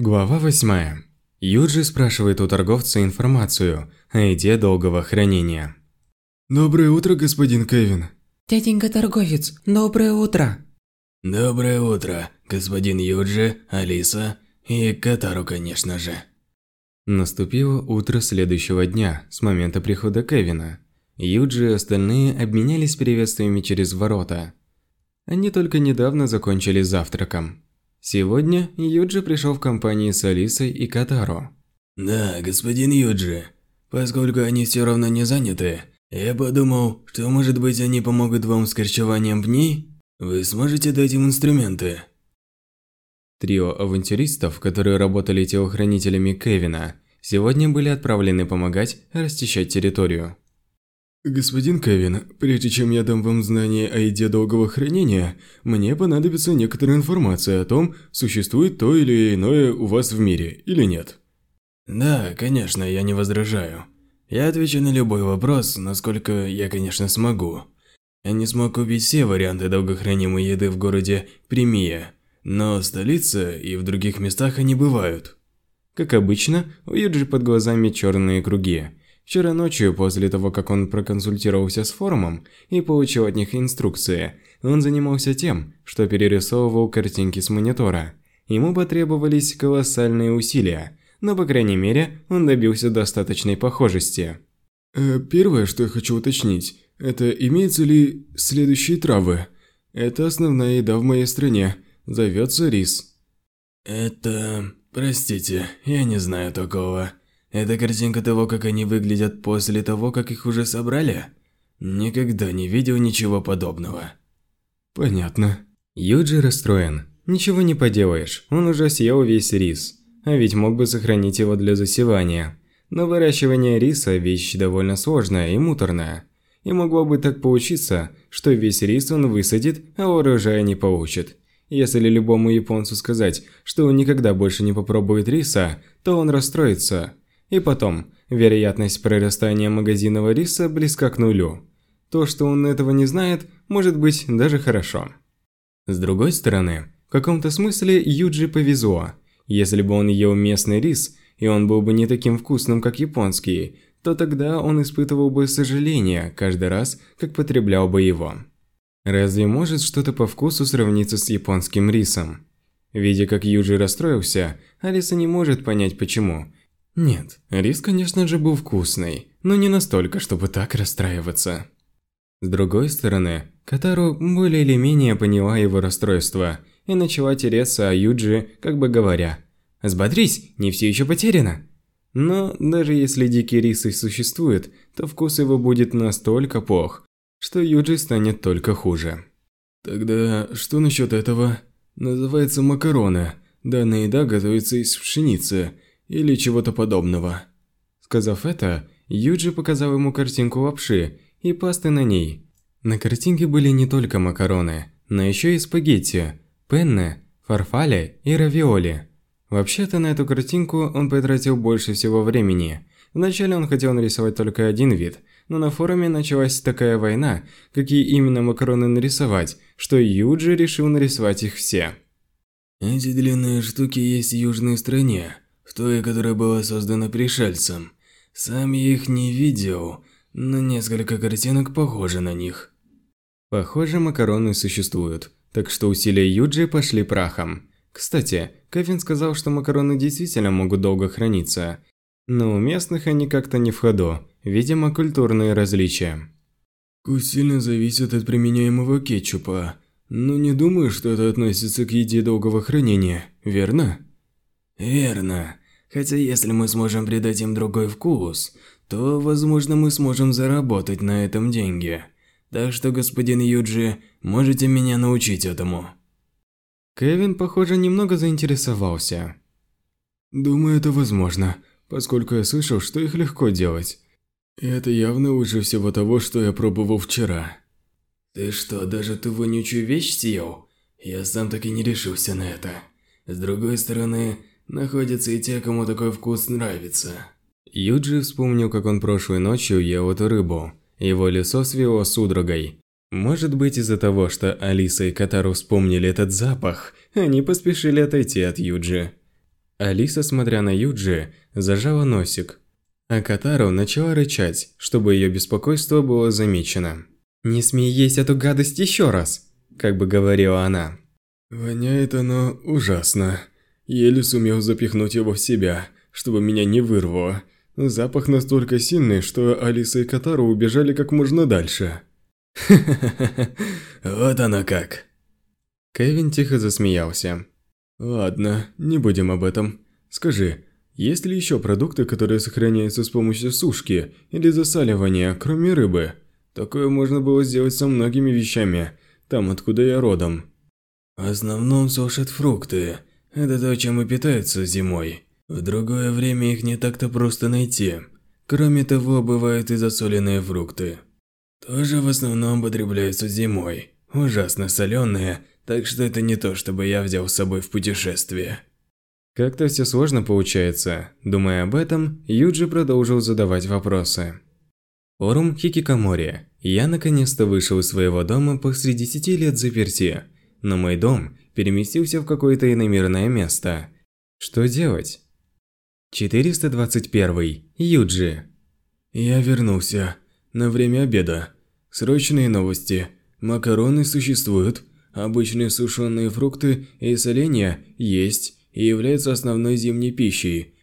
Глава 8. Юджи спрашивает у торговца информацию о еде долгого хранения. Доброе утро, господин Кевин. Дяденька торговец, доброе утро. Доброе утро, господин Юджи, Алиса и Катару, конечно же. Наступило утро следующего дня, с момента прихода Кевина. Юджи и остальные обменялись приветствиями через ворота. Они только недавно закончили завтраком. Сегодня Юджи пришел в компании с Алисой и Катаро. Да, господин Юджи. Поскольку они все равно не заняты, я подумал, что может быть они помогут вам с корчеванием пней? Вы сможете дать им инструменты? Трио авантюристов, которые работали телохранителями Кевина, сегодня были отправлены помогать расчищать территорию. Господин Кевин, прежде чем я дам вам знания о еде долгого хранения, мне понадобится некоторая информация о том, существует то или иное у вас в мире или нет. Да, конечно, я не возражаю. Я отвечу на любой вопрос, насколько я, конечно, смогу. Я не смог купить все варианты долгохранимой еды в городе Примия, но в столице и в других местах они бывают. Как обычно, у Юджи под глазами черные круги – Вчера ночью, после того, как он проконсультировался с форумом и получил от них инструкции, он занимался тем, что перерисовывал картинки с монитора. Ему потребовались колоссальные усилия, но, по крайней мере, он добился достаточной похожести. Э, первое, что я хочу уточнить, это имеются ли следующие травы? Это основная еда в моей стране, зовется рис. Это... простите, я не знаю такого. Это картинка того, как они выглядят после того, как их уже собрали? Никогда не видел ничего подобного. Понятно. Юджи расстроен. Ничего не поделаешь, он уже съел весь рис. А ведь мог бы сохранить его для засевания. Но выращивание риса – вещь довольно сложная и муторная. И могло бы так получиться, что весь рис он высадит, а урожая не получит. Если любому японцу сказать, что он никогда больше не попробует риса, то он расстроится. И потом, вероятность прорастания магазинного риса близка к нулю. То, что он этого не знает, может быть даже хорошо. С другой стороны, в каком-то смысле Юджи повезло. Если бы он ел местный рис, и он был бы не таким вкусным, как японский, то тогда он испытывал бы сожаление каждый раз, как потреблял бы его. Разве может что-то по вкусу сравниться с японским рисом? Видя, как Юджи расстроился, Алиса не может понять почему, нет, рис, конечно же, был вкусный, но не настолько, чтобы так расстраиваться. С другой стороны, Катару более или менее поняла его расстройство и начала тереться о Юджи, как бы говоря, «Сбодрись, не все еще потеряно!» Но даже если дикий рис и существует, то вкус его будет настолько плох, что Юджи станет только хуже. Тогда что насчет этого? Называется макароны. Данная еда готовится из пшеницы – или чего-то подобного. Сказав это, Юджи показал ему картинку лапши и пасты на ней. На картинке были не только макароны, но еще и спагетти, пенне, фарфале и равиоли. Вообще-то на эту картинку он потратил больше всего времени. Вначале он хотел нарисовать только один вид, но на форуме началась такая война, какие именно макароны нарисовать, что Юджи решил нарисовать их все. Эти длинные штуки есть в южной стране в той, которая была создана пришельцем. Сам я их не видел, но несколько картинок похожи на них. Похоже, макароны существуют, так что усилия Юджи пошли прахом. Кстати, Кевин сказал, что макароны действительно могут долго храниться, но у местных они как-то не в ходу, видимо, культурные различия. Вкус сильно зависит от применяемого кетчупа, но не думаю, что это относится к еде долгого хранения, верно? Верно. Хотя если мы сможем придать им другой вкус, то, возможно, мы сможем заработать на этом деньги. Так что, господин Юджи, можете меня научить этому. Кевин, похоже, немного заинтересовался. Думаю, это возможно, поскольку я слышал, что их легко делать. И это явно лучше всего того, что я пробовал вчера. Ты что, даже ту вонючую вещь съел? Я сам так и не решился на это. С другой стороны, Находятся и те, кому такой вкус нравится. Юджи вспомнил, как он прошлой ночью ел эту рыбу. Его лицо свело судорогой. Может быть из-за того, что Алиса и Катару вспомнили этот запах, они поспешили отойти от Юджи. Алиса, смотря на Юджи, зажала носик. А Катару начала рычать, чтобы ее беспокойство было замечено. «Не смей есть эту гадость еще раз!» – как бы говорила она. Воняет оно ужасно. Еле сумел запихнуть его в себя, чтобы меня не вырвало. Запах настолько сильный, что Алиса и Катару убежали как можно дальше. вот оно как. Кевин тихо засмеялся. Ладно, не будем об этом. Скажи, есть ли еще продукты, которые сохраняются с помощью сушки или засаливания, кроме рыбы? Такое можно было сделать со многими вещами, там откуда я родом. В основном сушат фрукты. Это то, чем и питаются зимой. В другое время их не так-то просто найти. Кроме того, бывают и засоленные фрукты. Тоже в основном потребляются зимой. Ужасно соленые, так что это не то, чтобы я взял с собой в путешествие. Как-то все сложно получается. Думая об этом, Юджи продолжил задавать вопросы. Форум Хикикомори. Я наконец-то вышел из своего дома после 10 лет взаперти, но мой дом переместился в какое-то иномирное место. Что делать? 421. Юджи. Я вернулся. На время обеда. Срочные новости. Макароны существуют. Обычные сушеные фрукты и соленья есть и являются основной зимней пищей.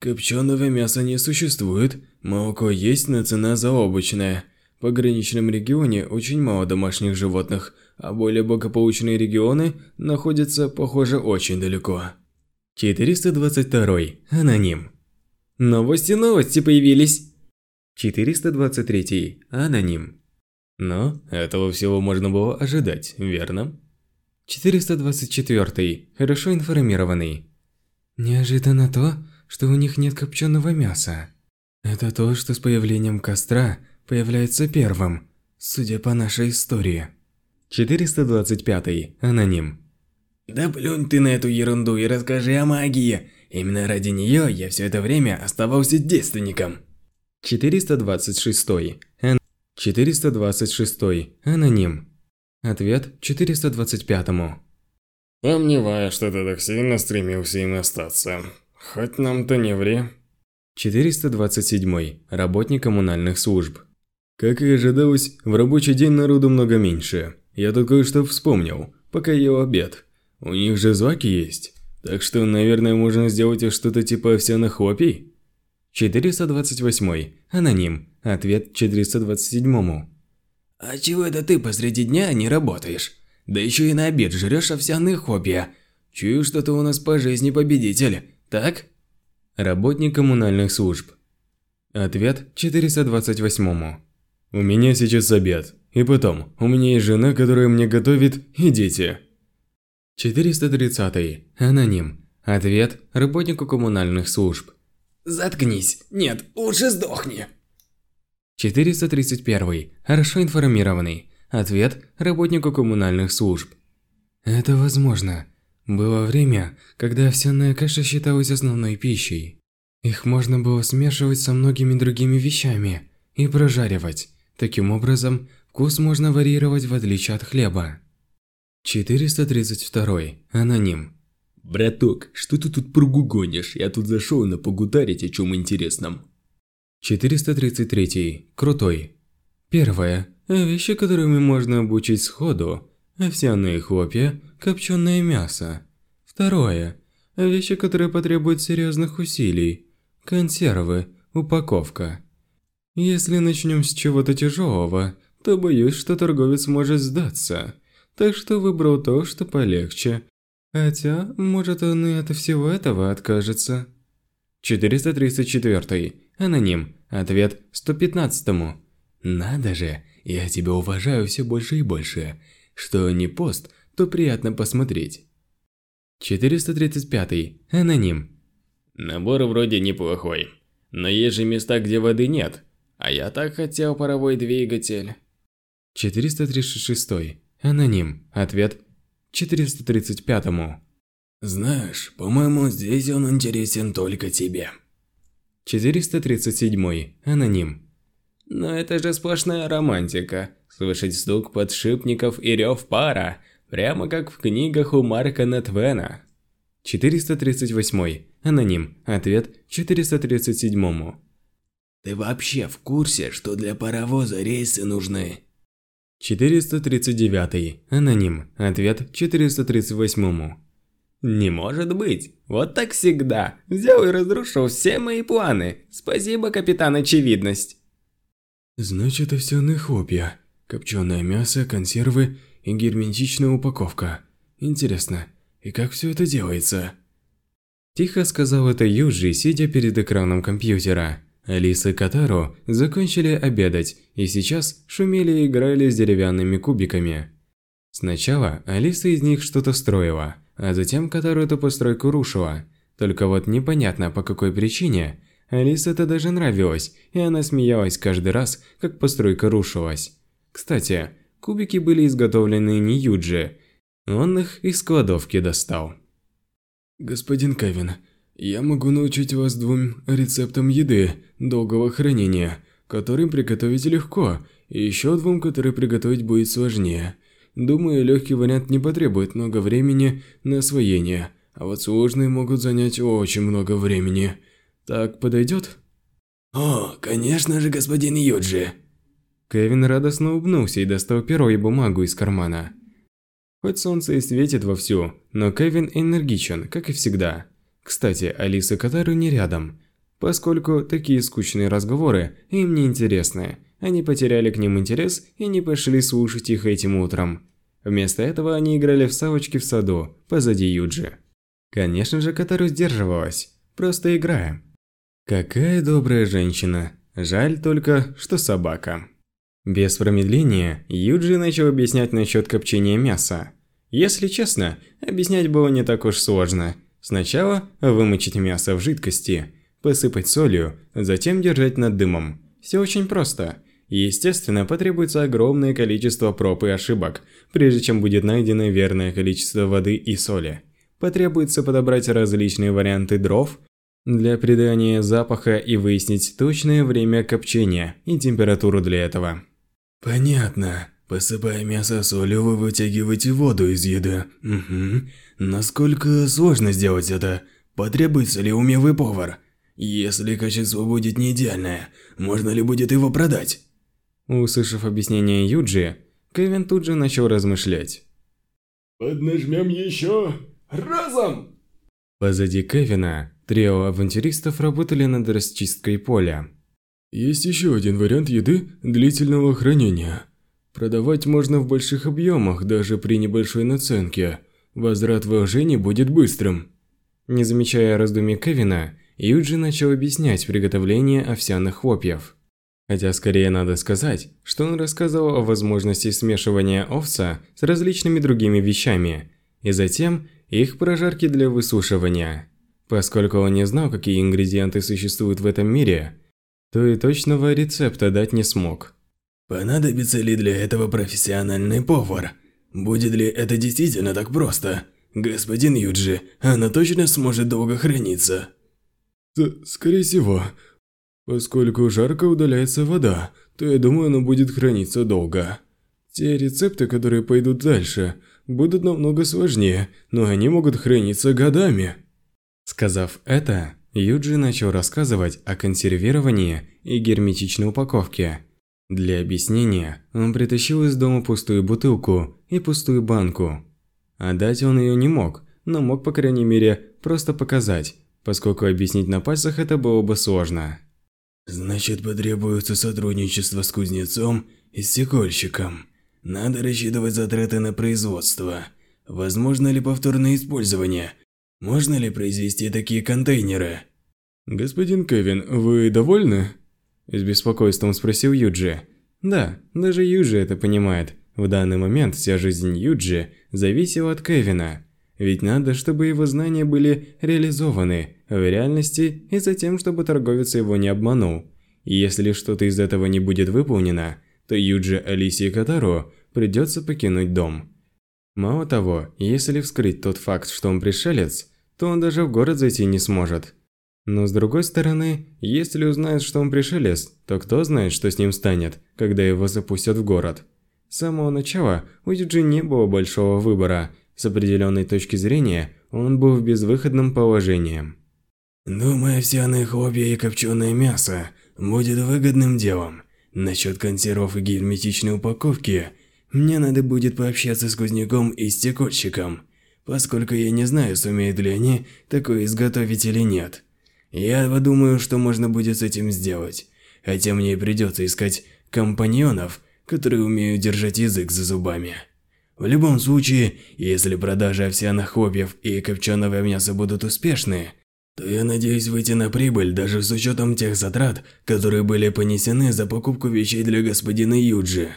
Копченого мяса не существует. Молоко есть, но цена заоблачная. В пограничном регионе очень мало домашних животных, а более благополучные регионы находятся, похоже, очень далеко. 422. Аноним. Новости, новости появились. 423. Аноним. Но этого всего можно было ожидать, верно? 424. Хорошо информированный. Неожиданно то, что у них нет копченого мяса. Это то, что с появлением костра появляется первым, судя по нашей истории. 425. Аноним. Да плюнь ты на эту ерунду и расскажи о магии. Именно ради нее я все это время оставался девственником. 426. Ан... 426. Аноним. Ответ 425. Сомневаюсь, что ты так сильно стремился им остаться. Хоть нам-то не ври. 427. Работник коммунальных служб. Как и ожидалось, в рабочий день народу много меньше. Я тут кое-что вспомнил, пока ел обед. У них же злаки есть, так что, наверное, можно сделать что-то типа овсяных хлопий. 428. Аноним. Ответ 427. А чего это ты посреди дня не работаешь? Да еще и на обед жрешь овсяные хлопья. Чую, что ты у нас по жизни победитель, так? Работник коммунальных служб. Ответ 428. У меня сейчас обед. И потом, у меня есть жена, которая мне готовит, и дети. 430. Аноним. Ответ работнику коммунальных служб. Заткнись. Нет, лучше сдохни. 431. Хорошо информированный. Ответ работнику коммунальных служб. Это возможно. Было время, когда овсяная каша считалась основной пищей. Их можно было смешивать со многими другими вещами и прожаривать. Таким образом, вкус можно варьировать в отличие от хлеба. 432. Аноним. Браток, что ты тут прогугонишь? Я тут зашел на погутарить о чем интересном. 433. Крутой. Первое. Вещи, которыми можно обучить сходу. Овсяные хлопья, копченое мясо. Второе. Вещи, которые потребуют серьезных усилий. Консервы, упаковка. Если начнем с чего-то тяжелого, то боюсь, что торговец может сдаться так что выбрал то, что полегче. Хотя, может он и от всего этого откажется. 434. Аноним. Ответ 115. Надо же, я тебя уважаю все больше и больше. Что не пост, то приятно посмотреть. 435. Аноним. Набор вроде неплохой. Но есть же места, где воды нет. А я так хотел паровой двигатель. 436. Аноним. Ответ 435-му. Знаешь, по-моему, здесь он интересен только тебе. 437. Аноним. Но это же сплошная романтика. Слышать стук подшипников и рев пара, прямо как в книгах у Марка Нетвена. 438. Аноним. Ответ 437. Ты вообще в курсе, что для паровоза рейсы нужны? 439. Аноним. Ответ 438. Не может быть. Вот так всегда. Взял и разрушил все мои планы. Спасибо, капитан Очевидность. Значит, овсяные хлопья, копченое мясо, консервы и герметичная упаковка. Интересно, и как все это делается? Тихо сказал это Юджи, сидя перед экраном компьютера. Алиса и Катару закончили обедать и сейчас шумели и играли с деревянными кубиками. Сначала Алиса из них что-то строила, а затем Катару эту постройку рушила. Только вот непонятно по какой причине. Алисе это даже нравилось, и она смеялась каждый раз, как постройка рушилась. Кстати, кубики были изготовлены не Юджи, он их из кладовки достал. Господин Кевин, я могу научить вас двум рецептам еды долгого хранения, которым приготовить легко, и еще двум, которые приготовить будет сложнее. Думаю, легкий вариант не потребует много времени на освоение, а вот сложные могут занять очень много времени. Так подойдет? О, конечно же, господин Юджи. Кевин радостно улыбнулся и достал перо и бумагу из кармана. Хоть солнце и светит вовсю, но Кевин энергичен, как и всегда. Кстати, Алиса Катару не рядом, поскольку такие скучные разговоры им не интересны. Они потеряли к ним интерес и не пошли слушать их этим утром. Вместо этого они играли в савочки в саду, позади Юджи. Конечно же, Катару сдерживалась, просто играя. Какая добрая женщина. Жаль только, что собака. Без промедления, Юджи начал объяснять насчет копчения мяса. Если честно, объяснять было не так уж сложно. Сначала вымочить мясо в жидкости, посыпать солью, затем держать над дымом. Все очень просто. Естественно, потребуется огромное количество проб и ошибок, прежде чем будет найдено верное количество воды и соли. Потребуется подобрать различные варианты дров для придания запаха и выяснить точное время копчения и температуру для этого. Понятно. Посыпая мясо солью, вы вытягиваете воду из еды. Угу. Насколько сложно сделать это? Потребуется ли умелый повар? Если качество будет не идеальное, можно ли будет его продать? Услышав объяснение Юджи, Кевин тут же начал размышлять. Поднажмем еще разом! Позади Кевина трио авантюристов работали над расчисткой поля. Есть еще один вариант еды длительного хранения. Продавать можно в больших объемах, даже при небольшой наценке. Возврат вложений будет быстрым. Не замечая раздумий Кевина, Юджи начал объяснять приготовление овсяных хлопьев. Хотя скорее надо сказать, что он рассказывал о возможности смешивания овса с различными другими вещами, и затем их прожарки для высушивания. Поскольку он не знал, какие ингредиенты существуют в этом мире, то и точного рецепта дать не смог. Понадобится ли для этого профессиональный повар? Будет ли это действительно так просто? Господин Юджи, она точно сможет долго храниться? С скорее всего. Поскольку жарко удаляется вода, то я думаю, она будет храниться долго. Те рецепты, которые пойдут дальше, будут намного сложнее, но они могут храниться годами. Сказав это, Юджи начал рассказывать о консервировании и герметичной упаковке. Для объяснения он притащил из дома пустую бутылку и пустую банку. Отдать он ее не мог, но мог, по крайней мере, просто показать, поскольку объяснить на пальцах это было бы сложно. Значит, потребуется сотрудничество с кузнецом и стекольщиком. Надо рассчитывать затраты на производство. Возможно ли повторное использование – можно ли произвести такие контейнеры? Господин Кевин, вы довольны? С беспокойством спросил Юджи. Да, даже Юджи это понимает. В данный момент вся жизнь Юджи зависела от Кевина. Ведь надо, чтобы его знания были реализованы в реальности и затем, чтобы торговец его не обманул. И если что-то из этого не будет выполнено, то Юджи, Алисе и Катару придется покинуть дом. Мало того, если вскрыть тот факт, что он пришелец, то он даже в город зайти не сможет. Но с другой стороны, если узнает, что он пришелец, то кто знает, что с ним станет, когда его запустят в город. С самого начала у Юджи не было большого выбора. С определенной точки зрения, Он был в безвыходном положении. Думаю, овсяные хлопья и копченое мясо будет выгодным делом. Насчет консервов и герметичной упаковки, мне надо будет пообщаться с кузняком и стекольщиком, поскольку я не знаю, сумеют ли они такое изготовить или нет. Я подумаю, что можно будет с этим сделать, хотя мне придется искать компаньонов, которые умеют держать язык за зубами. В любом случае, если продажи овсяных хлопьев и копченого мяса будут успешны, то я надеюсь выйти на прибыль даже с учетом тех затрат, которые были понесены за покупку вещей для господина Юджи.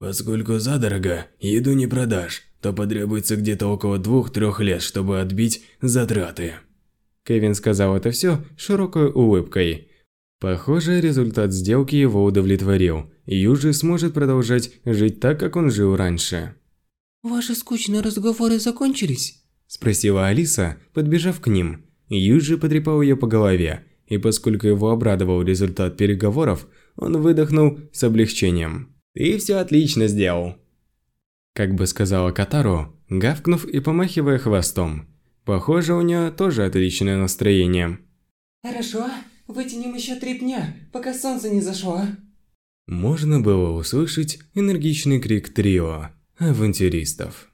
Поскольку задорого еду не продашь, то потребуется где-то около двух-трех лет, чтобы отбить затраты. Кевин сказал это все широкой улыбкой. Похоже, результат сделки его удовлетворил, Юджи сможет продолжать жить так, как он жил раньше. Ваши скучные разговоры закончились? Спросила Алиса, подбежав к ним. Юджи потрепал ее по голове, и поскольку его обрадовал результат переговоров, он выдохнул с облегчением. «Ты все отлично сделал!» Как бы сказала Катару, гавкнув и помахивая хвостом. Похоже, у нее тоже отличное настроение. Хорошо, вытянем еще три дня, пока солнце не зашло. Можно было услышать энергичный крик трио авантюристов.